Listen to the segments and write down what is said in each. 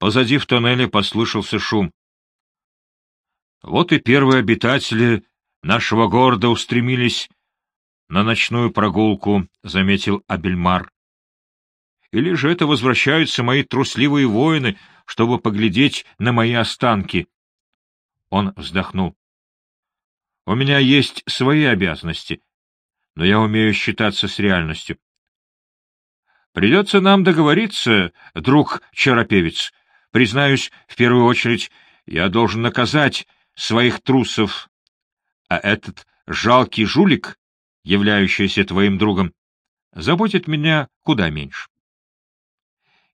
Позади в тоннеле послышался шум. Вот и первые обитатели нашего города устремились на ночную прогулку, — заметил Абельмар. Или же это возвращаются мои трусливые воины, чтобы поглядеть на мои останки? Он вздохнул. У меня есть свои обязанности, но я умею считаться с реальностью. Придется нам договориться, друг Чаропевец. Признаюсь, в первую очередь, я должен наказать своих трусов, а этот жалкий жулик, являющийся твоим другом, заботит меня куда меньше.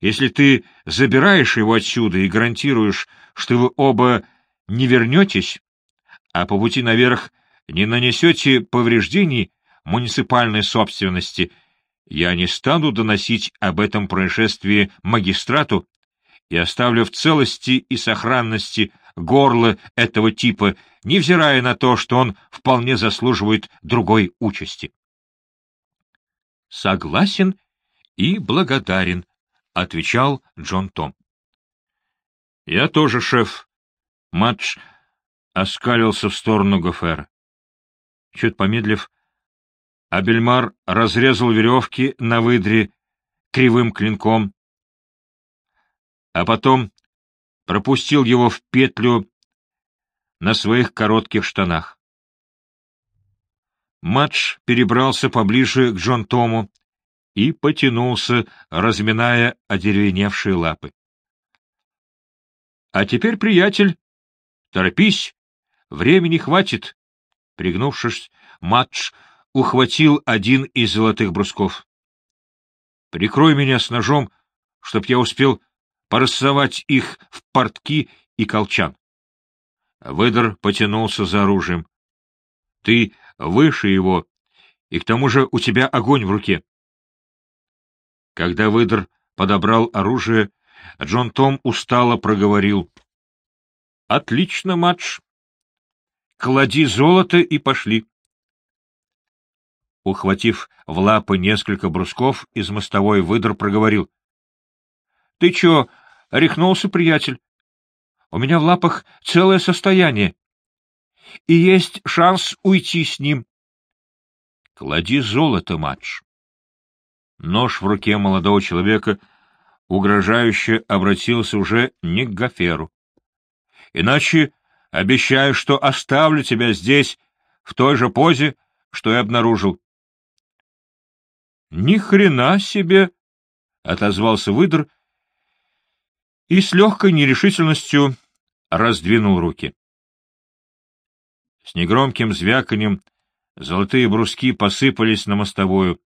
Если ты забираешь его отсюда и гарантируешь, что вы оба не вернетесь, а по пути наверх не нанесете повреждений муниципальной собственности, я не стану доносить об этом происшествии магистрату и оставлю в целости и сохранности горло этого типа, невзирая на то, что он вполне заслуживает другой участи. — Согласен и благодарен, — отвечал Джон Том. — Я тоже, шеф. Матч оскалился в сторону Гофера. Чуть помедлив, Абельмар разрезал веревки на выдре кривым клинком, а потом пропустил его в петлю на своих коротких штанах. Матч перебрался поближе к Джон Тому и потянулся, разминая одеревеневшие лапы. — А теперь, приятель, торопись, времени хватит. Пригнувшись, Матч ухватил один из золотых брусков. — Прикрой меня с ножом, чтоб я успел порассовать их в портки и колчан. Выдор потянулся за оружием. — Ты выше его, и к тому же у тебя огонь в руке. Когда выдор подобрал оружие, Джон Том устало проговорил. — Отлично, матч. Клади золото и пошли. Ухватив в лапы несколько брусков, из мостовой выдор проговорил. — Ты чё, рехнулся, приятель? У меня в лапах целое состояние. И есть шанс уйти с ним. — Клади золото, матч. Нож в руке молодого человека угрожающе обратился уже не к Гаферу. — Иначе обещаю, что оставлю тебя здесь в той же позе, что и обнаружил. — Ни хрена себе! — отозвался выдр и с легкой нерешительностью раздвинул руки. С негромким звяканьем золотые бруски посыпались на мостовую,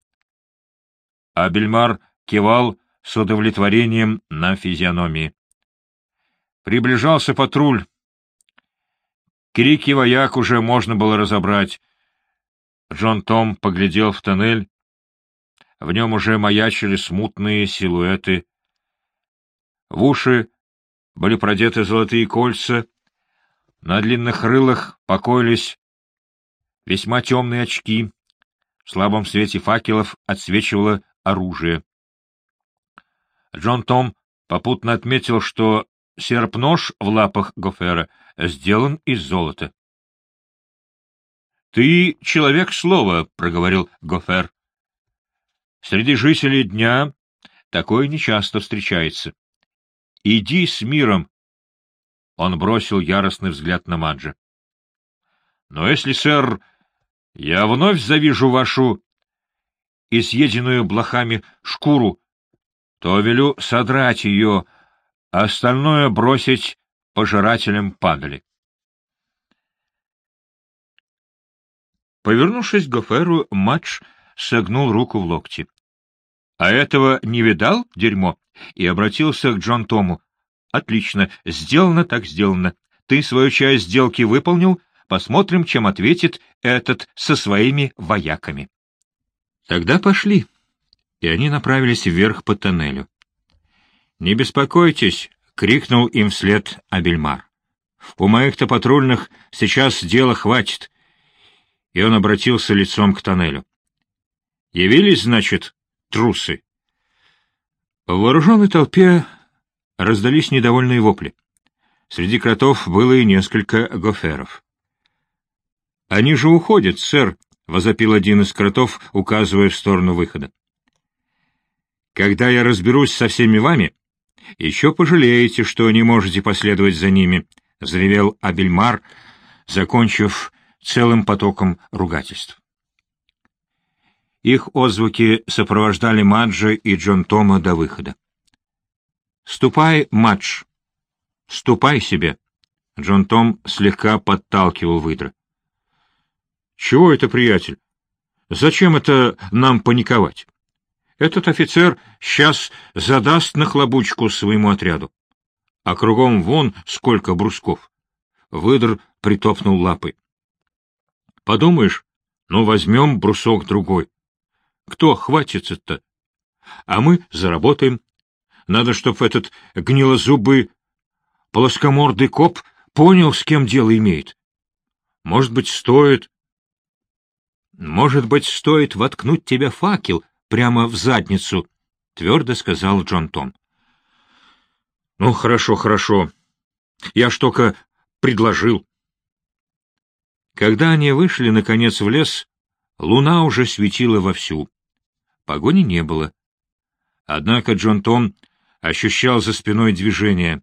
а Бельмар кивал с удовлетворением на физиономии. Приближался патруль. Крики вояк уже можно было разобрать. Джон Том поглядел в тоннель. В нем уже маячили смутные силуэты в уши были продеты золотые кольца, на длинных рылах покоились весьма темные очки, в слабом свете факелов отсвечивало оружие. Джон Том попутно отметил, что серп-нож в лапах Гофера сделан из золота. — Ты человек слова, — проговорил Гофер. — Среди жителей дня такое нечасто встречается. Иди с миром! Он бросил яростный взгляд на Маджа. — Но если, сэр, я вновь завижу вашу изъеденную блохами шкуру, то велю содрать ее, а остальное бросить пожирателям падали. Повернувшись к Гоферу, Мадж согнул руку в локте. — А этого не видал, дерьмо? и обратился к Джон Тому. — Отлично, сделано так сделано. Ты свою часть сделки выполнил, посмотрим, чем ответит этот со своими вояками. — Тогда пошли. И они направились вверх по тоннелю. — Не беспокойтесь, — крикнул им вслед Абельмар. — У моих-то патрульных сейчас дела хватит. И он обратился лицом к тоннелю. — Явились, значит, трусы? В вооруженной толпе раздались недовольные вопли. Среди кротов было и несколько гоферов. — Они же уходят, сэр, — возопил один из кротов, указывая в сторону выхода. — Когда я разберусь со всеми вами, еще пожалеете, что не можете последовать за ними, — заревел Абельмар, закончив целым потоком ругательств. Их отзвуки сопровождали Маджа и Джон Тома до выхода. «Ступай, Мадж! Ступай себе!» Джон Том слегка подталкивал выдра. «Чего это, приятель? Зачем это нам паниковать? Этот офицер сейчас задаст нахлобучку своему отряду. А кругом вон сколько брусков!» Выдр притопнул лапой. «Подумаешь, ну возьмем брусок другой. Кто хватится-то? А мы заработаем. Надо, чтоб этот гнилозубый плоскомордый коп понял, с кем дело имеет. Может быть, стоит... Может быть, стоит воткнуть тебе факел прямо в задницу, — твердо сказал Джон Том. — Ну, хорошо, хорошо. Я ж только предложил. Когда они вышли, наконец, в лес, луна уже светила вовсю. Погони не было. Однако Джон Том ощущал за спиной движение.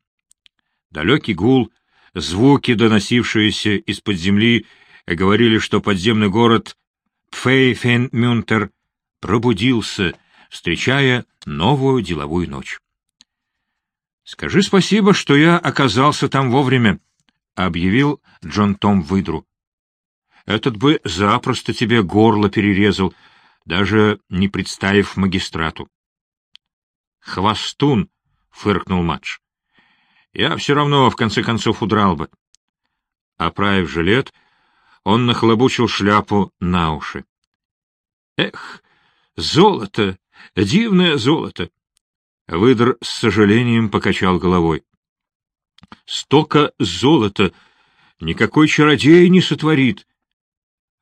Далекий гул, звуки, доносившиеся из-под земли, говорили, что подземный город Пфейфенмюнтер пробудился, встречая новую деловую ночь. «Скажи спасибо, что я оказался там вовремя», — объявил Джон Том выдру. «Этот бы запросто тебе горло перерезал, даже не представив магистрату. «Хвостун!» — фыркнул Матч. «Я все равно, в конце концов, удрал бы». Оправив жилет, он нахлобучил шляпу на уши. «Эх, золото! Дивное золото!» Выдр с сожалением покачал головой. «Столько золота никакой чародей не сотворит,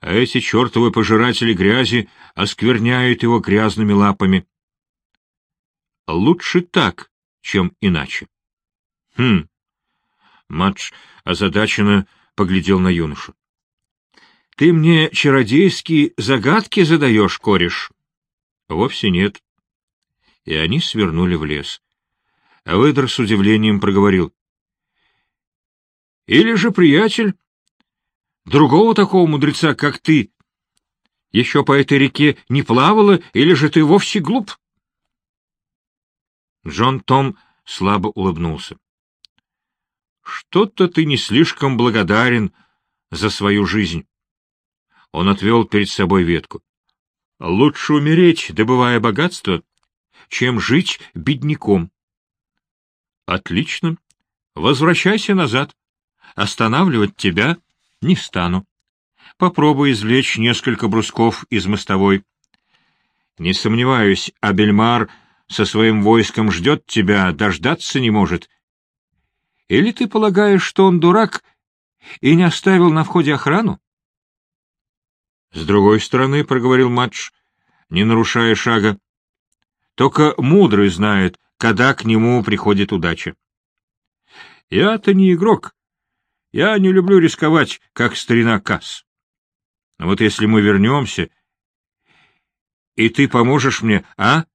а эти чертовы пожиратели грязи оскверняют его грязными лапами. Лучше так, чем иначе. Хм. Матч озадаченно поглядел на юношу. — Ты мне чародейские загадки задаешь, кореш? — Вовсе нет. И они свернули в лес. А выдр с удивлением проговорил. — Или же, приятель, Другого такого мудреца, как ты, еще по этой реке не плавала, или же ты вовсе глуп? Джон Том слабо улыбнулся. — Что-то ты не слишком благодарен за свою жизнь. Он отвел перед собой ветку. — Лучше умереть, добывая богатство, чем жить бедняком. — Отлично. Возвращайся назад. Останавливать тебя не стану. Попробуй извлечь несколько брусков из мостовой. Не сомневаюсь, Абельмар со своим войском ждет тебя, дождаться не может. Или ты полагаешь, что он дурак и не оставил на входе охрану? — С другой стороны, — проговорил Матч, не нарушая шага, — только мудрый знает, когда к нему приходит удача. — Я-то не игрок, я не люблю рисковать, как старина Касс. Но вот если мы вернемся, и ты поможешь мне, а?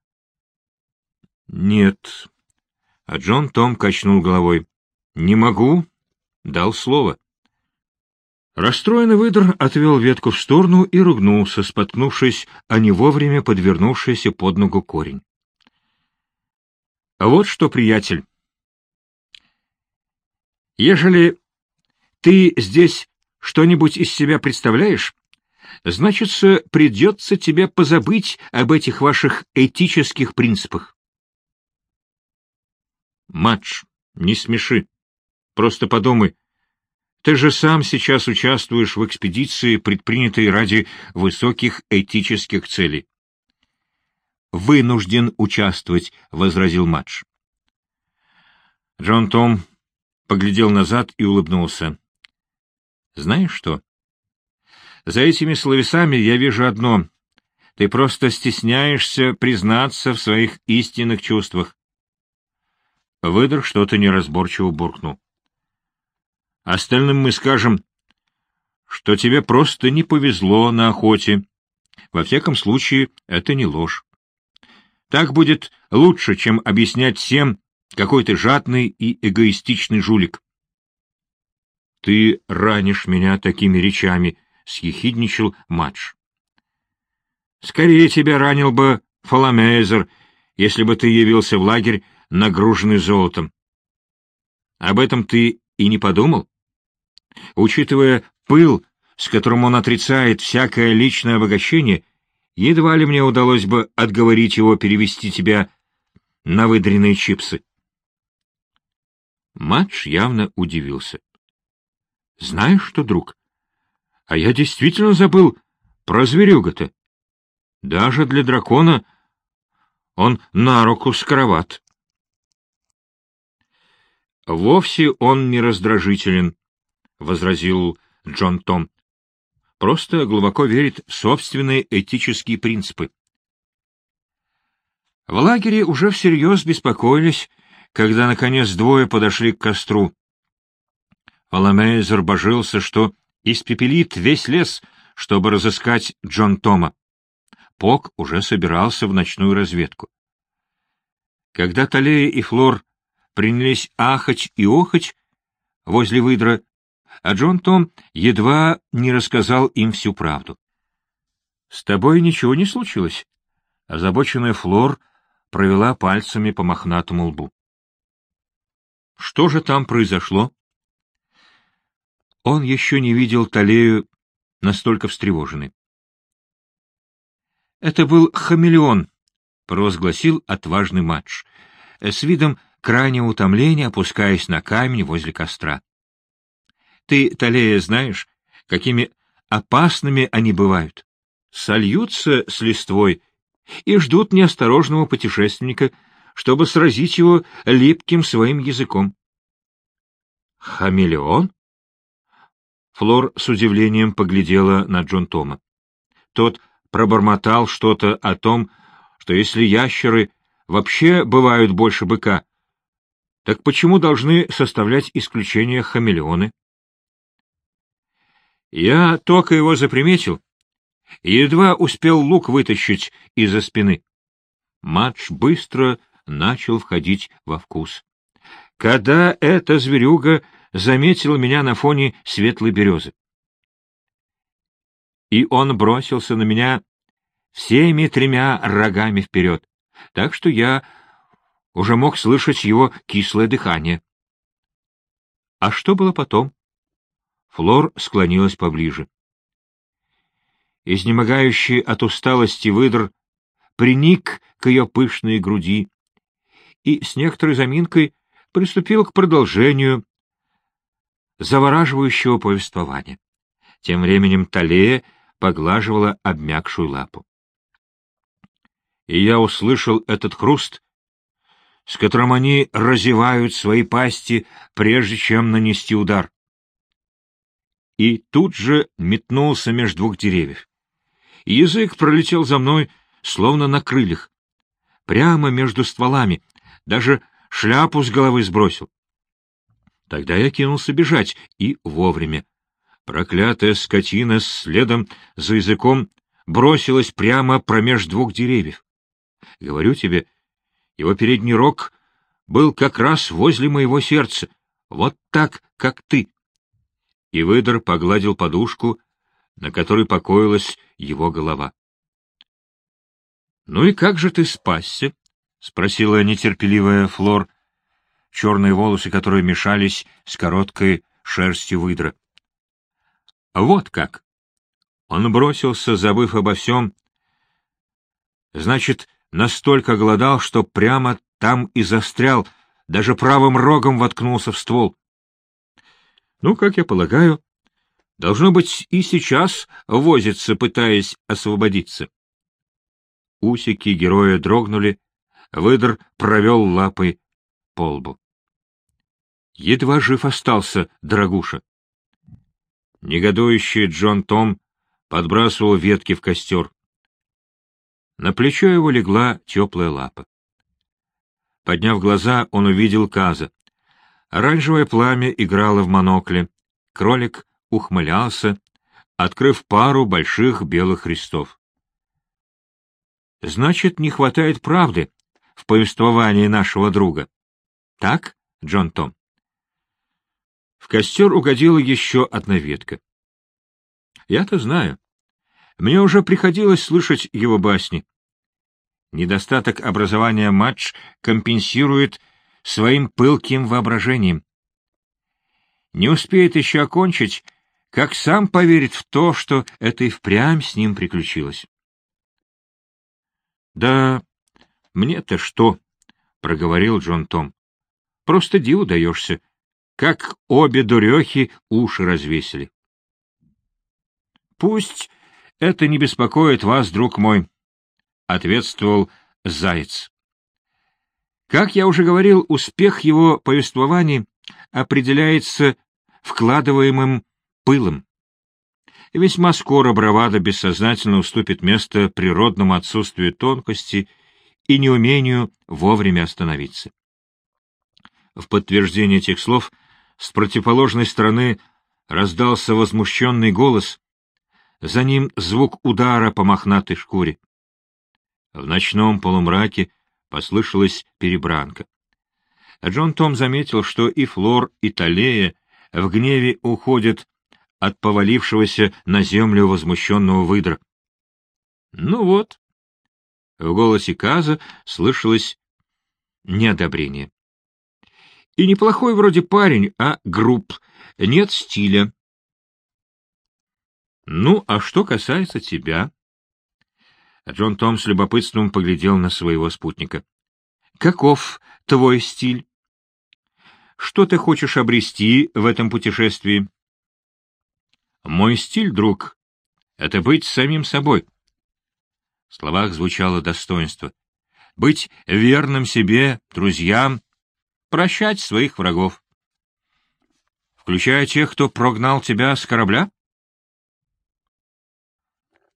Нет. А Джон Том качнул головой. Не могу. Дал слово. Расстроенный выдр отвел ветку в сторону и ругнулся, споткнувшись о не вовремя подвернувшийся под ногу корень. — А вот что, приятель, ежели ты здесь что-нибудь из себя представляешь? Значится, придется тебе позабыть об этих ваших этических принципах. Матч, не смеши. Просто подумай. Ты же сам сейчас участвуешь в экспедиции, предпринятой ради высоких этических целей. «Вынужден участвовать», — возразил Матч. Джон Том поглядел назад и улыбнулся. Знаешь что? За этими словесами я вижу одно. Ты просто стесняешься признаться в своих истинных чувствах. Выдох что-то неразборчиво буркнул. Остальным мы скажем, что тебе просто не повезло на охоте. Во всяком случае, это не ложь. Так будет лучше, чем объяснять всем, какой ты жадный и эгоистичный жулик. — Ты ранишь меня такими речами, — съехидничал Мадж. — Скорее тебя ранил бы Фоломейзер, если бы ты явился в лагерь, нагруженный золотом. Об этом ты и не подумал? Учитывая пыл, с которым он отрицает всякое личное обогащение, едва ли мне удалось бы отговорить его перевести тебя на выдренные чипсы. Матч явно удивился. — Знаешь что, друг, а я действительно забыл про зверюга-то. Даже для дракона он на руку скороват. — Вовсе он не раздражителен, — возразил Джон Том. — Просто глубоко верит в собственные этические принципы. В лагере уже всерьез беспокоились, когда, наконец, двое подошли к костру. Фоломейзер божился, что испепелит весь лес, чтобы разыскать Джон Тома. Пок уже собирался в ночную разведку. Когда Талея и Флор принялись ахать и охать возле выдра, а Джон Том едва не рассказал им всю правду. — С тобой ничего не случилось? Озабоченная Флор провела пальцами по мохнатому лбу. — Что же там произошло? Он еще не видел Талею настолько встревоженной. Это был хамелеон, — провозгласил отважный матч, с видом крайнего утомления, опускаясь на камень возле костра. — Ты, Талея, знаешь, какими опасными они бывают. Сольются с листвой и ждут неосторожного путешественника, чтобы сразить его липким своим языком. — Хамелеон? Флор с удивлением поглядела на Джон Тома. Тот пробормотал что-то о том, что если ящеры вообще бывают больше быка, так почему должны составлять исключение хамелеоны? Я только его заприметил, едва успел лук вытащить из-за спины. Матч быстро начал входить во вкус. Когда эта зверюга заметила меня на фоне светлой березы и он бросился на меня всеми тремя рогами вперед, так что я уже мог слышать его кислое дыхание. А что было потом? Флор склонилась поближе. Изнемогающий от усталости выдр приник к ее пышной груди и с некоторой заминкой приступил к продолжению завораживающего повествования. Тем временем Талея поглаживала обмякшую лапу. И я услышал этот хруст, с которым они разевают свои пасти, прежде чем нанести удар. И тут же метнулся между двух деревьев. Язык пролетел за мной, словно на крыльях, прямо между стволами, даже шляпу с головы сбросил. Тогда я кинулся бежать, и вовремя. Проклятая скотина следом за языком бросилась прямо промеж двух деревьев. Говорю тебе, его передний рог был как раз возле моего сердца, вот так, как ты. И выдор погладил подушку, на которой покоилась его голова. — Ну и как же ты спасся? — спросила нетерпеливая Флор, черные волосы которые мешались с короткой шерстью выдра. — вот как. Он бросился, забыв обо всем. Значит, настолько голодал, что прямо там и застрял, даже правым рогом воткнулся в ствол. Ну, как я полагаю, должно быть и сейчас возится, пытаясь освободиться. Усики героя дрогнули, выдр провел лапой по лбу. Едва жив остался, дорогуша. Негодующий Джон Том подбрасывал ветки в костер. На плечо его легла теплая лапа. Подняв глаза, он увидел Каза. Оранжевое пламя играло в монокле. Кролик ухмылялся, открыв пару больших белых крестов. Значит, не хватает правды в повествовании нашего друга. Так, Джон Том? В костер угодила еще одна ветка. Я-то знаю. Мне уже приходилось слышать его басни. Недостаток образования матч компенсирует своим пылким воображением. Не успеет еще окончить, как сам поверит в то, что это и впрямь с ним приключилось. — Да мне-то что? — проговорил Джон Том. — Просто диву даешься, как обе дурехи уши развесили. — Пусть это не беспокоит вас, друг мой, — ответствовал Заяц. Как я уже говорил, успех его повествований определяется вкладываемым пылом. Весьма скоро бравада бессознательно уступит место природному отсутствию тонкости и неумению вовремя остановиться. В подтверждение этих слов с противоположной стороны раздался возмущенный голос, за ним звук удара по мохнатой шкуре. В ночном полумраке послышалась перебранка. Джон Том заметил, что и Флор, и Талея в гневе уходят от повалившегося на землю возмущенного выдра. Ну вот. В голосе Каза слышалось неодобрение. И неплохой вроде парень, а груб, нет стиля. Ну, а что касается тебя? Джон Том с любопытством поглядел на своего спутника. Каков твой стиль? Что ты хочешь обрести в этом путешествии? Мой стиль, друг, — это быть самим собой. В словах звучало достоинство. Быть верным себе, друзьям, прощать своих врагов. Включая тех, кто прогнал тебя с корабля?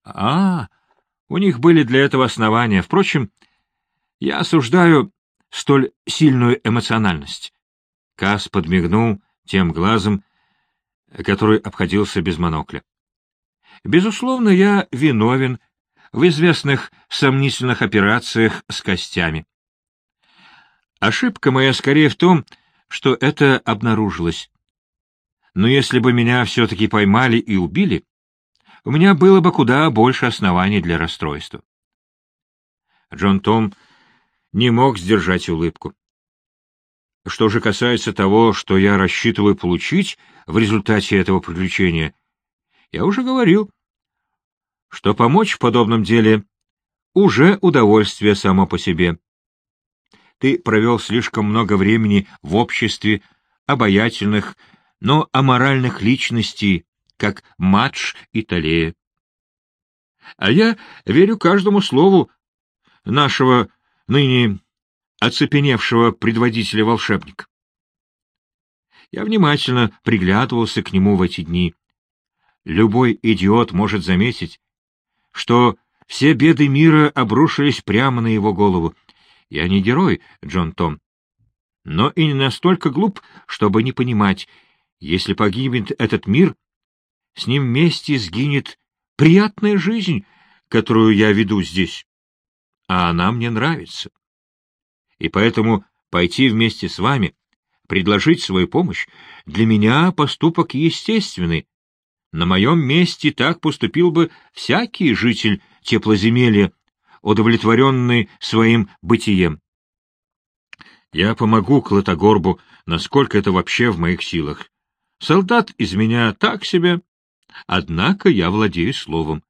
А, у них были для этого основания. Впрочем, я осуждаю столь сильную эмоциональность. Кас подмигнул тем глазом, который обходился без монокля. Безусловно, я виновен в известных сомнительных операциях с костями. Ошибка моя скорее в том, что это обнаружилось. Но если бы меня все-таки поймали и убили, у меня было бы куда больше оснований для расстройства. Джон Том не мог сдержать улыбку. Что же касается того, что я рассчитываю получить в результате этого приключения, я уже говорил, что помочь в подобном деле уже удовольствие само по себе. Ты провел слишком много времени в обществе обаятельных, но аморальных личностей, как Мадж и Талея. А я верю каждому слову нашего ныне оцепеневшего предводителя волшебника. Я внимательно приглядывался к нему в эти дни. Любой идиот может заметить, что все беды мира обрушились прямо на его голову. Я не герой, Джон Том, но и не настолько глуп, чтобы не понимать, если погибнет этот мир, с ним вместе сгинет приятная жизнь, которую я веду здесь. А она мне нравится и поэтому пойти вместе с вами, предложить свою помощь, для меня поступок естественный. На моем месте так поступил бы всякий житель теплоземелья, удовлетворенный своим бытием. Я помогу Клотогорбу, насколько это вообще в моих силах. Солдат из меня так себе, однако я владею словом.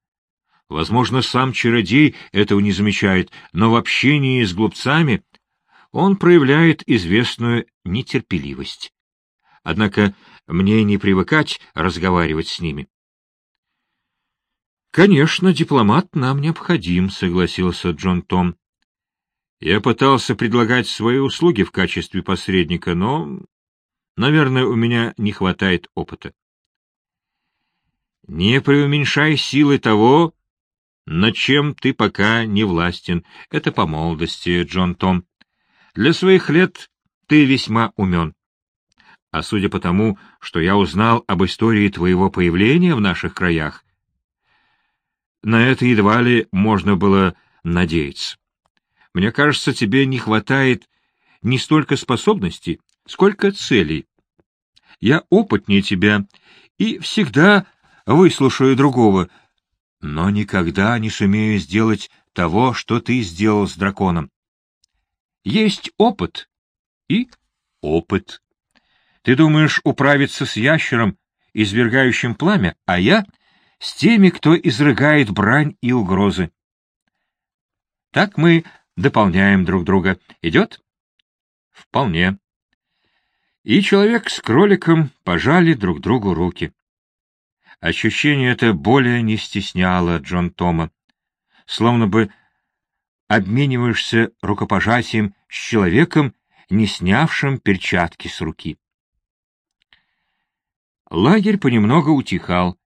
Возможно, сам чародей этого не замечает, но в общении с глупцами он проявляет известную нетерпеливость. Однако мне не привыкать разговаривать с ними. «Конечно, дипломат нам необходим», — согласился Джон Том. «Я пытался предлагать свои услуги в качестве посредника, но, наверное, у меня не хватает опыта». «Не преуменьшай силы того, над чем ты пока не властен. Это по молодости, Джон Том. Для своих лет ты весьма умен. А судя по тому, что я узнал об истории твоего появления в наших краях, на это едва ли можно было надеяться. Мне кажется, тебе не хватает не столько способностей, сколько целей. Я опытнее тебя и всегда выслушаю другого, но никогда не сумею сделать того, что ты сделал с драконом. Есть опыт и опыт. Ты думаешь управиться с ящером, извергающим пламя, а я — с теми, кто изрыгает брань и угрозы. Так мы дополняем друг друга. Идет? Вполне. И человек с кроликом пожали друг другу руки. Ощущение это более не стесняло Джон Тома, словно бы обмениваешься рукопожатием с человеком, не снявшим перчатки с руки. Лагерь понемногу утихал,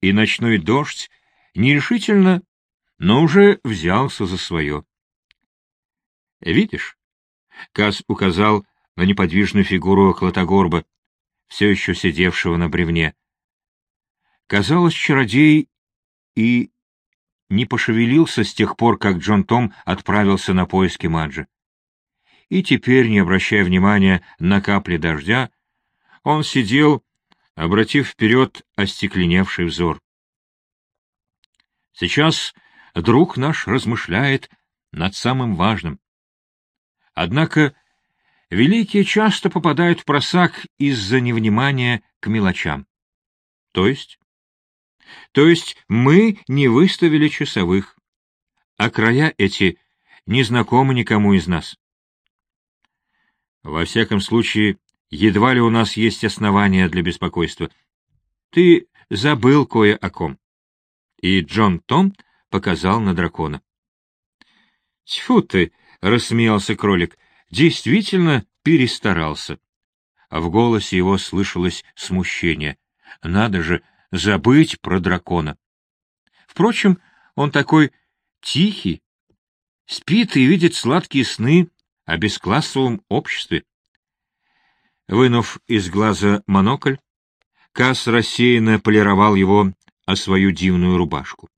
и ночной дождь нерешительно, но уже взялся за свое. «Видишь?» — Каз указал на неподвижную фигуру Клотогорба, все еще сидевшего на бревне. Казалось, чародей и не пошевелился с тех пор, как Джон Том отправился на поиски Маджи. И теперь, не обращая внимания на капли дождя, он сидел, обратив вперед остекленевший взор. Сейчас друг наш размышляет над самым важным. Однако великие часто попадают в просак из-за невнимания к мелочам. То есть? То есть мы не выставили часовых, а края эти не знакомы никому из нас. Во всяком случае, едва ли у нас есть основания для беспокойства. Ты забыл кое о ком и Джон Том показал на дракона. — Тьфу ты! — рассмеялся кролик. — Действительно перестарался. А в голосе его слышалось смущение. Надо же забыть про дракона. Впрочем, он такой тихий, спит и видит сладкие сны о бесклассовом обществе. Вынув из глаза монокль, Касс рассеянно полировал его о свою дивную рубашку.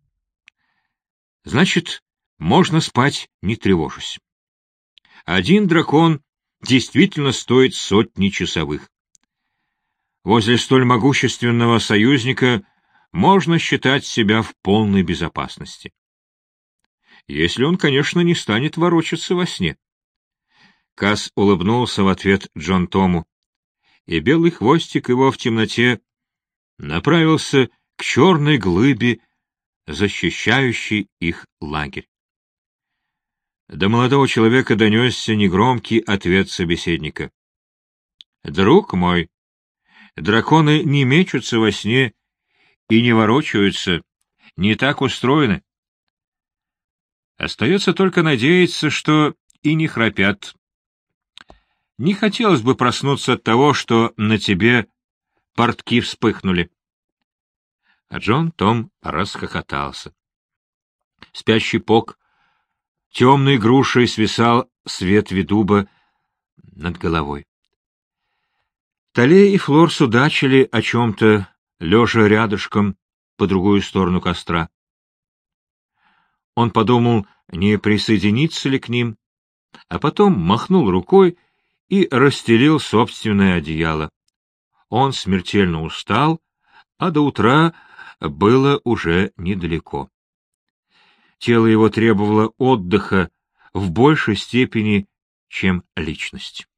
Значит, можно спать, не тревожась. Один дракон действительно стоит сотни часовых. Возле столь могущественного союзника можно считать себя в полной безопасности. Если он, конечно, не станет ворочаться во сне. Кас улыбнулся в ответ Джон Тому, и белый хвостик его в темноте направился к черной глыбе, защищающей их лагерь. До молодого человека донесся негромкий ответ собеседника. — Друг мой, драконы не мечутся во сне и не ворочаются, не так устроены. Остается только надеяться, что и не храпят. Не хотелось бы проснуться от того, что на тебе портки вспыхнули. А Джон Том расхохотался. Спящий пок темной грушей свисал с ветви дуба над головой. Тале и Флор судачили о чем-то, лежа рядышком по другую сторону костра. Он подумал, не присоединиться ли к ним, а потом махнул рукой и расстелил собственное одеяло. Он смертельно устал, а до утра было уже недалеко. Тело его требовало отдыха в большей степени, чем личность.